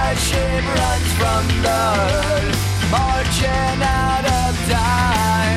that ship runs from the earth, marching out of time.